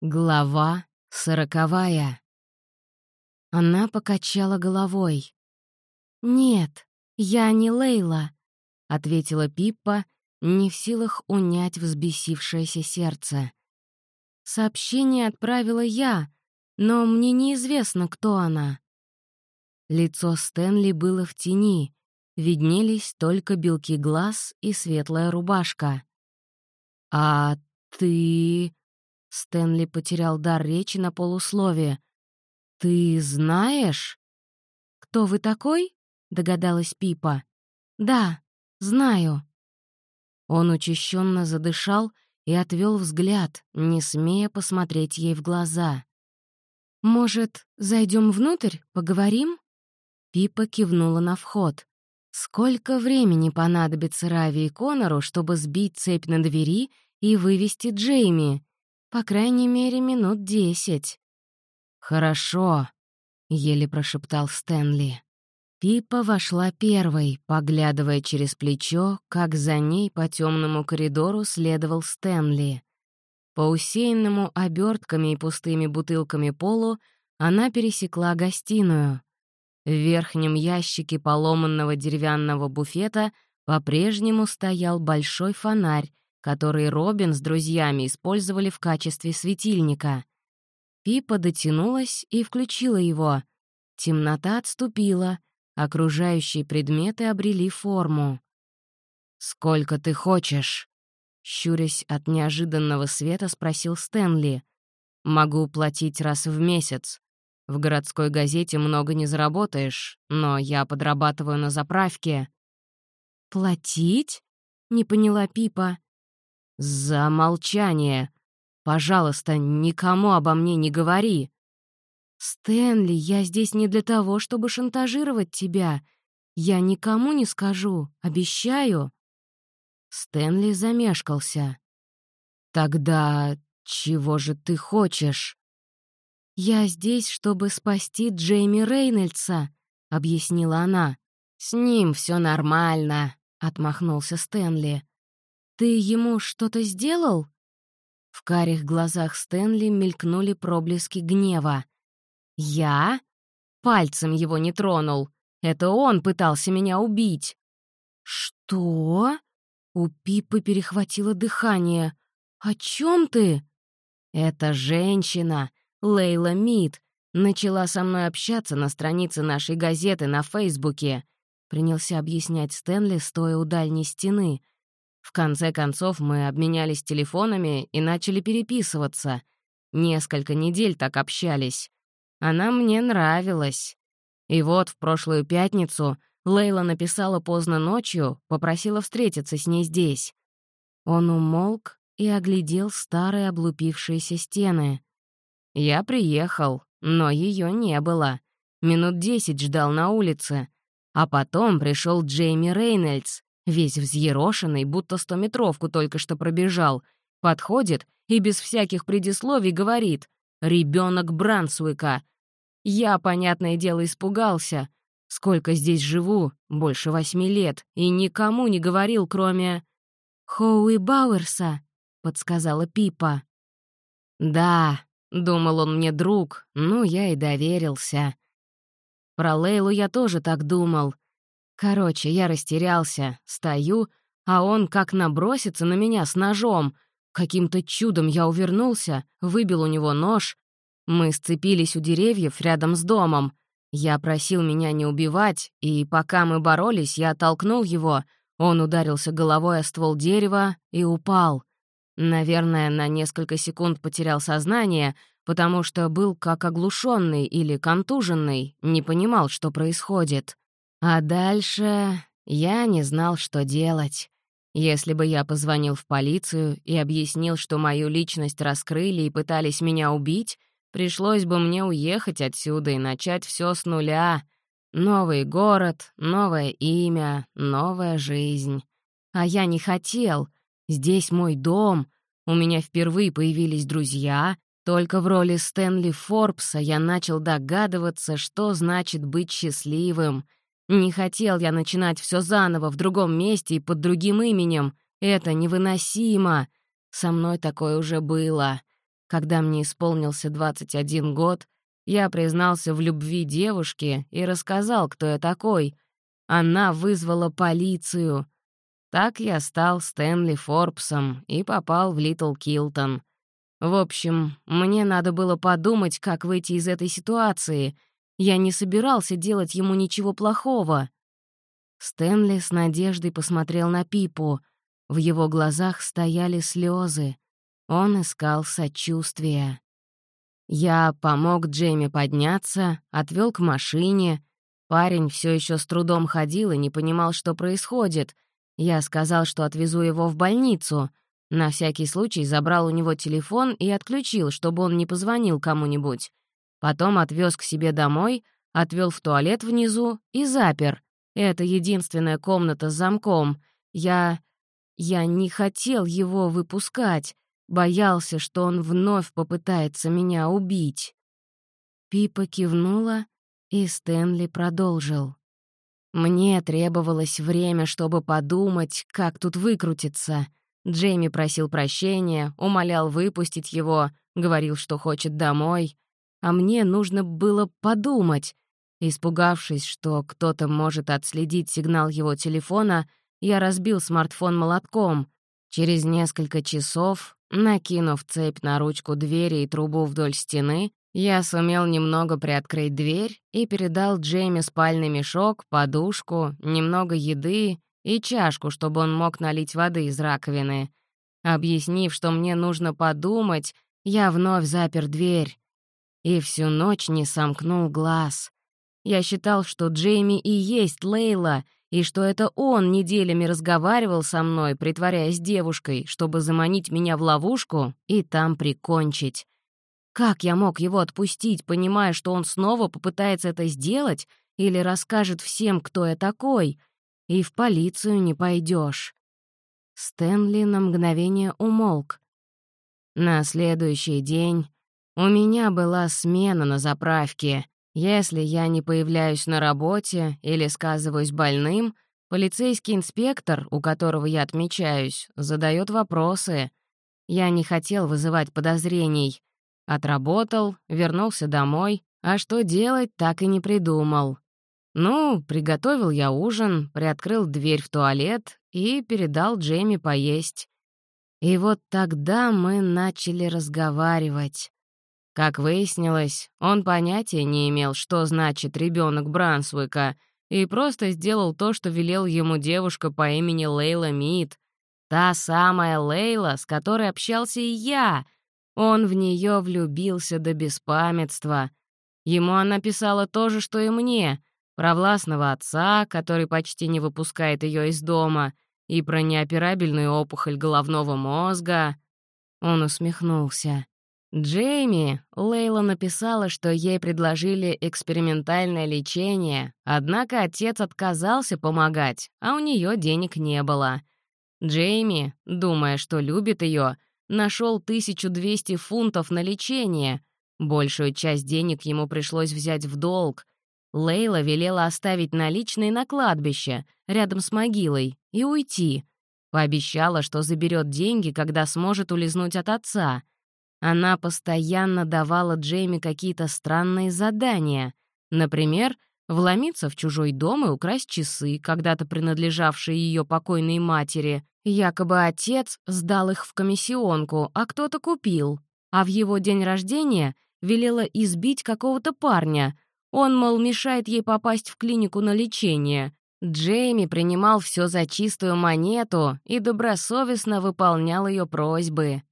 Глава сороковая. Она покачала головой. «Нет, я не Лейла», — ответила Пиппа, не в силах унять взбесившееся сердце. «Сообщение отправила я, но мне неизвестно, кто она». Лицо Стэнли было в тени, виднелись только белки глаз и светлая рубашка. «А ты...» Стэнли потерял дар речи на полусловие. «Ты знаешь?» «Кто вы такой?» — догадалась Пипа. «Да, знаю». Он учащенно задышал и отвел взгляд, не смея посмотреть ей в глаза. «Может, зайдем внутрь, поговорим?» Пипа кивнула на вход. Сколько времени понадобится Рави и Конору, чтобы сбить цепь на двери и вывести Джейми? По крайней мере, минут десять. «Хорошо», — еле прошептал Стэнли. Пипа вошла первой, поглядывая через плечо, как за ней по темному коридору следовал Стэнли. По усеянному обертками и пустыми бутылками полу она пересекла гостиную. В верхнем ящике поломанного деревянного буфета по-прежнему стоял большой фонарь, который Робин с друзьями использовали в качестве светильника. Пипа дотянулась и включила его. Темнота отступила, окружающие предметы обрели форму. «Сколько ты хочешь?» Щурясь от неожиданного света, спросил Стэнли. «Могу платить раз в месяц. В городской газете много не заработаешь, но я подрабатываю на заправке». «Платить?» — не поняла Пипа. «За молчание. Пожалуйста, никому обо мне не говори». «Стэнли, я здесь не для того, чтобы шантажировать тебя. Я никому не скажу, обещаю». Стэнли замешкался. «Тогда чего же ты хочешь?» «Я здесь, чтобы спасти Джейми Рейнольдса», — объяснила она. «С ним все нормально», — отмахнулся Стэнли. «Ты ему что-то сделал?» В карих глазах Стэнли мелькнули проблески гнева. «Я? Пальцем его не тронул. Это он пытался меня убить». «Что?» У Пипы перехватило дыхание. «О чем ты?» «Это женщина, Лейла Мид, начала со мной общаться на странице нашей газеты на Фейсбуке», принялся объяснять Стэнли, стоя у дальней стены — в конце концов, мы обменялись телефонами и начали переписываться. Несколько недель так общались. Она мне нравилась. И вот в прошлую пятницу Лейла написала поздно ночью, попросила встретиться с ней здесь. Он умолк и оглядел старые облупившиеся стены. Я приехал, но ее не было. Минут десять ждал на улице. А потом пришел Джейми Рейнольдс, Весь взъерошенный, будто стометровку только что пробежал. Подходит и без всяких предисловий говорит «Ребенок Брансуика». Я, понятное дело, испугался. Сколько здесь живу? Больше восьми лет. И никому не говорил, кроме... «Хоуи Бауэрса», — подсказала Пипа. «Да», — думал он мне друг, ну, я и доверился. Про Лейлу я тоже так думал — Короче, я растерялся, стою, а он как набросится на меня с ножом. Каким-то чудом я увернулся, выбил у него нож. Мы сцепились у деревьев рядом с домом. Я просил меня не убивать, и пока мы боролись, я толкнул его. Он ударился головой о ствол дерева и упал. Наверное, на несколько секунд потерял сознание, потому что был как оглушенный или контуженный, не понимал, что происходит. А дальше я не знал, что делать. Если бы я позвонил в полицию и объяснил, что мою личность раскрыли и пытались меня убить, пришлось бы мне уехать отсюда и начать все с нуля. Новый город, новое имя, новая жизнь. А я не хотел. Здесь мой дом. У меня впервые появились друзья. Только в роли Стэнли Форбса я начал догадываться, что значит быть счастливым — не хотел я начинать все заново в другом месте и под другим именем. Это невыносимо. Со мной такое уже было. Когда мне исполнился 21 год, я признался в любви девушке и рассказал, кто я такой. Она вызвала полицию. Так я стал Стэнли Форбсом и попал в Литл Килтон. В общем, мне надо было подумать, как выйти из этой ситуации. Я не собирался делать ему ничего плохого. Стэнли с надеждой посмотрел на Пипу. В его глазах стояли слезы. Он искал сочувствия. Я помог Джейми подняться, отвел к машине. Парень все еще с трудом ходил и не понимал, что происходит. Я сказал, что отвезу его в больницу. На всякий случай забрал у него телефон и отключил, чтобы он не позвонил кому-нибудь. Потом отвез к себе домой, отвел в туалет внизу и запер. Это единственная комната с замком. Я... я не хотел его выпускать. Боялся, что он вновь попытается меня убить. Пипа кивнула, и Стэнли продолжил. Мне требовалось время, чтобы подумать, как тут выкрутиться. Джейми просил прощения, умолял выпустить его, говорил, что хочет домой. А мне нужно было подумать. Испугавшись, что кто-то может отследить сигнал его телефона, я разбил смартфон молотком. Через несколько часов Накинув цепь на ручку двери и трубу вдоль стены, я сумел немного приоткрыть дверь и передал Джейми спальный мешок, подушку, немного еды и чашку, чтобы он мог налить воды из раковины. Объяснив, что мне нужно подумать, я вновь запер дверь и всю ночь не сомкнул глаз. Я считал, что Джейми и есть Лейла — и что это он неделями разговаривал со мной, притворяясь девушкой, чтобы заманить меня в ловушку и там прикончить. Как я мог его отпустить, понимая, что он снова попытается это сделать или расскажет всем, кто я такой, и в полицию не пойдешь? Стэнли на мгновение умолк. На следующий день у меня была смена на заправке, если я не появляюсь на работе или сказываюсь больным, полицейский инспектор, у которого я отмечаюсь, задает вопросы. Я не хотел вызывать подозрений. Отработал, вернулся домой, а что делать, так и не придумал. Ну, приготовил я ужин, приоткрыл дверь в туалет и передал Джейми поесть. И вот тогда мы начали разговаривать. Как выяснилось, он понятия не имел, что значит ребенок Брансуика, и просто сделал то, что велел ему девушка по имени Лейла Мид. Та самая Лейла, с которой общался и я. Он в нее влюбился до беспамятства. Ему она писала то же, что и мне, про властного отца, который почти не выпускает ее из дома, и про неоперабельную опухоль головного мозга. Он усмехнулся. Джейми, Лейла написала, что ей предложили экспериментальное лечение, однако отец отказался помогать, а у нее денег не было. Джейми, думая, что любит ее, нашел 1200 фунтов на лечение. Большую часть денег ему пришлось взять в долг. Лейла велела оставить наличные на кладбище, рядом с могилой, и уйти. Пообещала, что заберет деньги, когда сможет улизнуть от отца — она постоянно давала Джейми какие-то странные задания. Например, вломиться в чужой дом и украсть часы, когда-то принадлежавшие ее покойной матери. Якобы отец сдал их в комиссионку, а кто-то купил. А в его день рождения велела избить какого-то парня. Он, мол, мешает ей попасть в клинику на лечение. Джейми принимал все за чистую монету и добросовестно выполнял ее просьбы.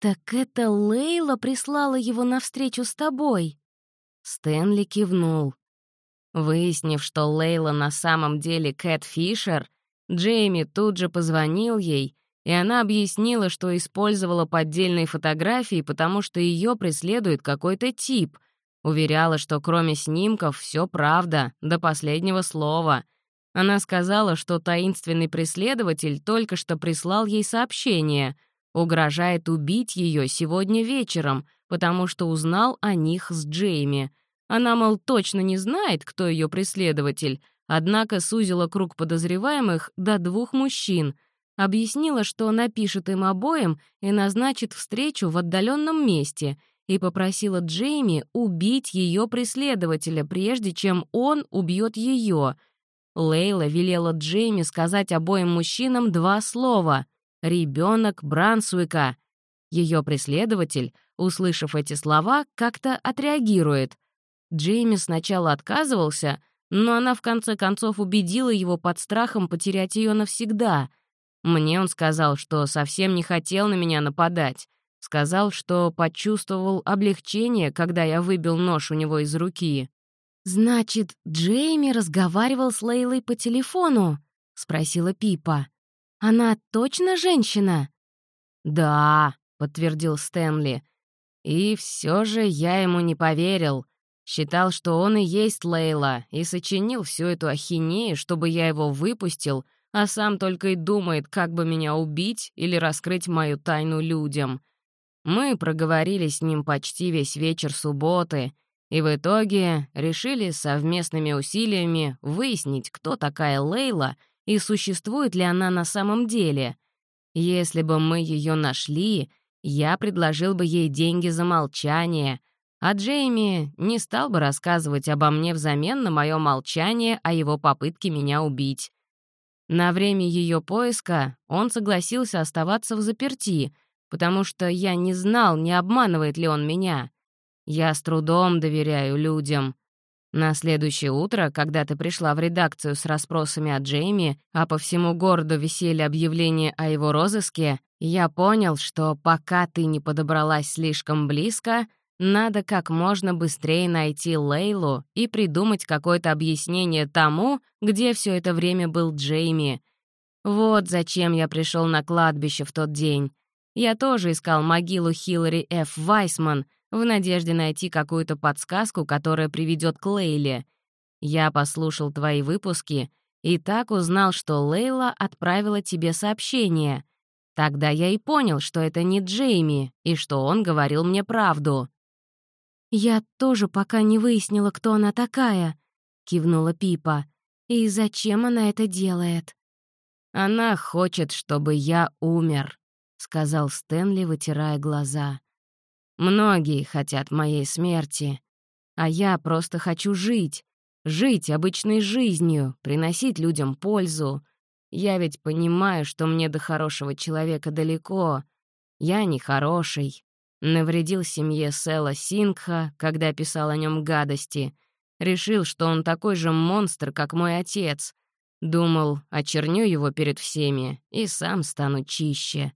«Так это Лейла прислала его навстречу с тобой?» Стэнли кивнул. Выяснив, что Лейла на самом деле Кэт Фишер, Джейми тут же позвонил ей, и она объяснила, что использовала поддельные фотографии, потому что ее преследует какой-то тип. Уверяла, что кроме снимков все правда, до последнего слова. Она сказала, что таинственный преследователь только что прислал ей сообщение — Угрожает убить ее сегодня вечером, потому что узнал о них с Джейми. Она, мол, точно не знает, кто ее преследователь, однако сузила круг подозреваемых до двух мужчин. объяснила, что напишет им обоим и назначит встречу в отдаленном месте, и попросила Джейми убить ее преследователя, прежде чем он убьет ее. Лейла велела Джейми сказать обоим мужчинам два слова «ребенок Брансуика». Ее преследователь, услышав эти слова, как-то отреагирует. Джейми сначала отказывался, но она в конце концов убедила его под страхом потерять ее навсегда. Мне он сказал, что совсем не хотел на меня нападать. Сказал, что почувствовал облегчение, когда я выбил нож у него из руки. «Значит, Джейми разговаривал с Лейлой по телефону?» — спросила Пипа. «Она точно женщина?» «Да», — подтвердил Стэнли. «И все же я ему не поверил. Считал, что он и есть Лейла, и сочинил всю эту ахинею, чтобы я его выпустил, а сам только и думает, как бы меня убить или раскрыть мою тайну людям. Мы проговорили с ним почти весь вечер субботы, и в итоге решили совместными усилиями выяснить, кто такая Лейла и существует ли она на самом деле. Если бы мы ее нашли, я предложил бы ей деньги за молчание, а Джейми не стал бы рассказывать обо мне взамен на мое молчание о его попытке меня убить. На время ее поиска он согласился оставаться в заперти, потому что я не знал, не обманывает ли он меня. Я с трудом доверяю людям. На следующее утро, когда ты пришла в редакцию с расспросами о Джейми, а по всему городу висели объявления о его розыске, я понял, что пока ты не подобралась слишком близко, надо как можно быстрее найти Лейлу и придумать какое-то объяснение тому, где все это время был Джейми. Вот зачем я пришел на кладбище в тот день. Я тоже искал могилу Хиллари Ф. Вайсман в надежде найти какую-то подсказку, которая приведет к Лейле. Я послушал твои выпуски и так узнал, что Лейла отправила тебе сообщение. Тогда я и понял, что это не Джейми, и что он говорил мне правду. «Я тоже пока не выяснила, кто она такая», — кивнула Пипа. «И зачем она это делает?» «Она хочет, чтобы я умер», — сказал Стэнли, вытирая глаза. «Многие хотят моей смерти, а я просто хочу жить, жить обычной жизнью, приносить людям пользу. Я ведь понимаю, что мне до хорошего человека далеко. Я не хороший, Навредил семье Села Сингха, когда писал о нем гадости. Решил, что он такой же монстр, как мой отец. Думал, очерню его перед всеми и сам стану чище.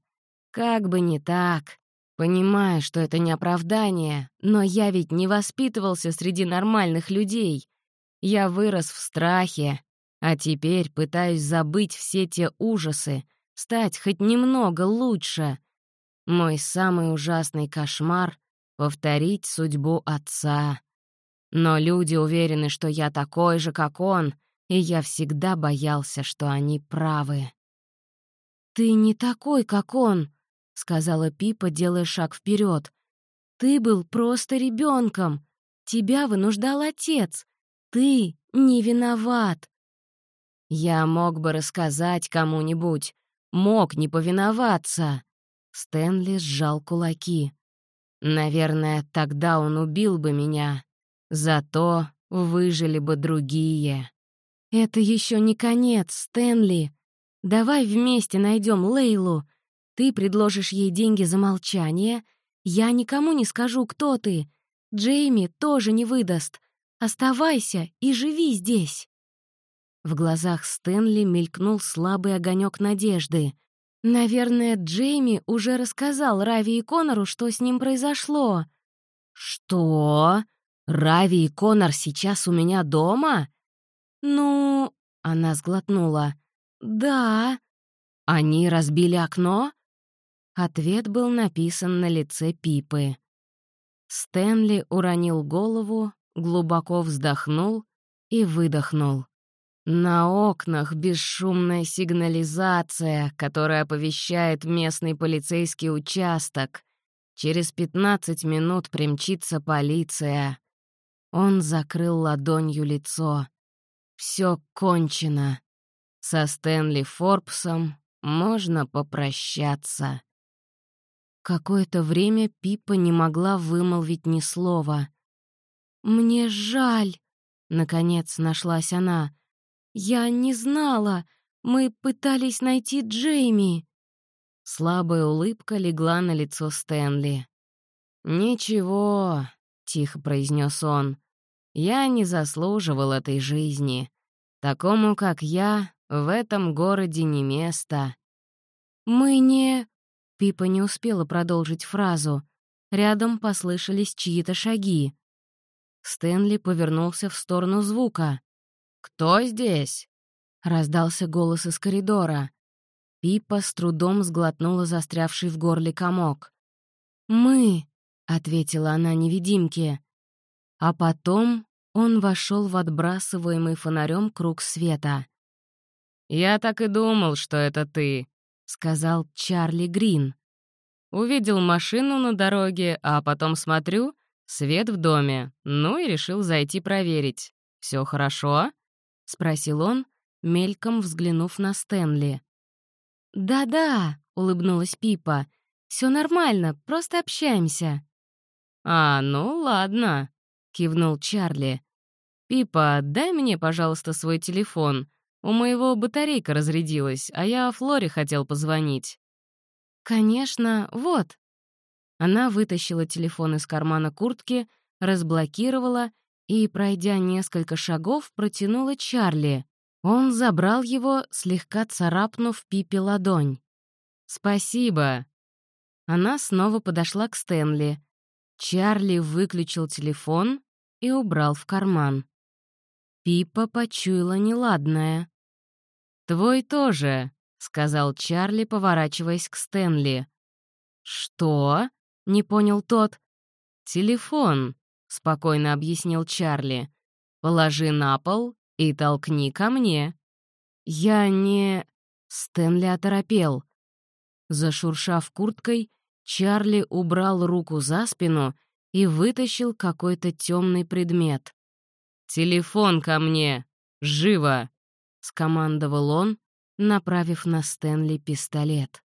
Как бы не так. Понимаю, что это не оправдание, но я ведь не воспитывался среди нормальных людей. Я вырос в страхе, а теперь пытаюсь забыть все те ужасы, стать хоть немного лучше. Мой самый ужасный кошмар — повторить судьбу отца. Но люди уверены, что я такой же, как он, и я всегда боялся, что они правы. «Ты не такой, как он», — сказала Пипа, делая шаг вперед. «Ты был просто ребенком. Тебя вынуждал отец. Ты не виноват». Я мог бы рассказать кому-нибудь, мог не повиноваться. Стэнли сжал кулаки. Наверное, тогда он убил бы меня. Зато выжили бы другие. Это еще не конец, Стэнли. Давай вместе найдем Лейлу. Ты предложишь ей деньги за молчание. Я никому не скажу, кто ты. Джейми тоже не выдаст. Оставайся и живи здесь. В глазах Стэнли мелькнул слабый огонек надежды. Наверное, Джейми уже рассказал Рави и Конору, что с ним произошло. «Что? Рави и Конор сейчас у меня дома?» «Ну...» — она сглотнула. «Да». «Они разбили окно?» Ответ был написан на лице Пипы. Стэнли уронил голову, глубоко вздохнул и выдохнул. На окнах бесшумная сигнализация, которая оповещает местный полицейский участок. Через 15 минут примчится полиция. Он закрыл ладонью лицо. Все кончено. Со Стэнли Форбсом можно попрощаться». Какое-то время Пипа не могла вымолвить ни слова. «Мне жаль», — наконец нашлась она. «Я не знала. Мы пытались найти Джейми». Слабая улыбка легла на лицо Стэнли. «Ничего», — тихо произнес он, — «я не заслуживал этой жизни. Такому, как я, в этом городе не место». «Мы не...» Пипа не успела продолжить фразу. Рядом послышались чьи-то шаги. Стэнли повернулся в сторону звука. «Кто здесь?» — раздался голос из коридора. Пипа с трудом сглотнула застрявший в горле комок. «Мы», — ответила она невидимке. А потом он вошел в отбрасываемый фонарем круг света. «Я так и думал, что это ты», — сказал Чарли Грин. Увидел машину на дороге, а потом смотрю — свет в доме. Ну и решил зайти проверить. Все хорошо?» — спросил он, мельком взглянув на Стэнли. «Да-да», — улыбнулась Пипа. Все нормально, просто общаемся». «А, ну ладно», — кивнул Чарли. «Пипа, дай мне, пожалуйста, свой телефон. У моего батарейка разрядилась, а я Флоре хотел позвонить». «Конечно, вот». Она вытащила телефон из кармана куртки, разблокировала и, пройдя несколько шагов, протянула Чарли. Он забрал его, слегка царапнув Пипе ладонь. «Спасибо». Она снова подошла к Стэнли. Чарли выключил телефон и убрал в карман. Пипа почуяла неладное. «Твой тоже», — сказал Чарли, поворачиваясь к Стэнли. «Что?» — не понял тот. «Телефон», — спокойно объяснил Чарли. «Положи на пол и толкни ко мне». «Я не...» — Стэнли оторопел. Зашуршав курткой, Чарли убрал руку за спину и вытащил какой-то темный предмет. «Телефон ко мне! Живо!» — скомандовал он, направив на Стэнли пистолет.